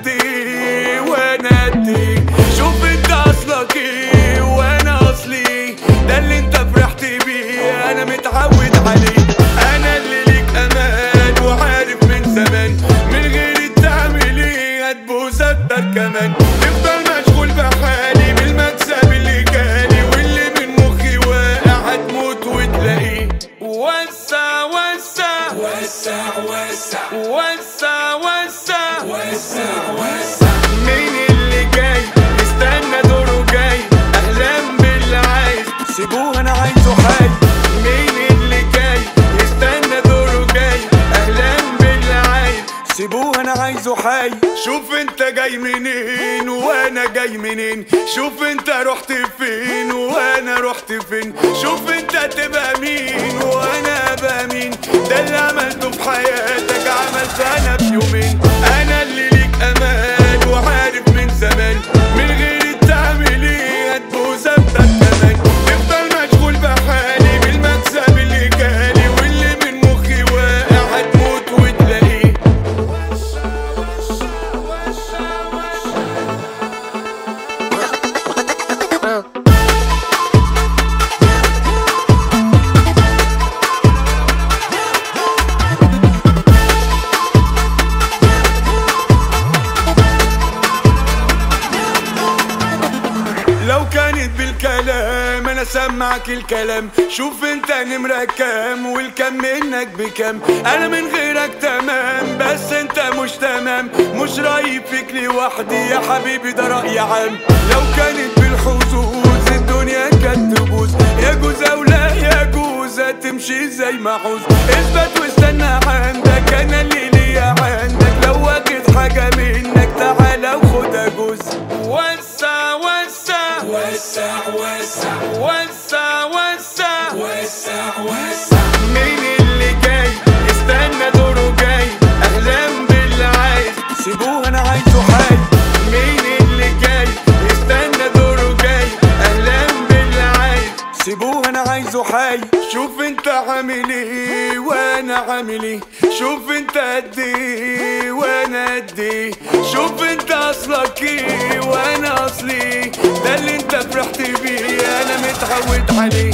انت قد ايه شوف انت اصلك ايه وانا اصلي ده اللي انت فرحت بيه انا متعود وسع وسع وسع وسع وسع وسع مين اللي جاي استنى دوره جاي اهلا باللي عايز سيبوه انا عايزه حي مين اللي جاي استنى دوره جاي اهلا باللي عايز سيبوه انا عايزه حي شوف انت جاي منين وانا جاي منين شوف انت رحت فين وانا رحت فين شوف انت تبقى مين وانا ابقى مين ده اللي عملته جانب يومين بالكلام انا سمعك الكلام شوف انت نمرة كام والكم منك بكام انا من غيرك تمام بس انت مش تمام مش رايب فيك لوحدي يا حبيبي ده رأي عام لو كانت بالحظوظ الدنيا كانت تبوظ يجوز او لا يجوز هتمشي زي ما عوز اثبت واستنى عندك انا اللي سيبوه انا عايزه حي شوف انت عامل ايه وانا عامل ايه شوف انت قد ايه وانا قد ايه شوف انت اصلك ايه وانا اصلي ده اللي انت فرحت بيه انا متعود عليه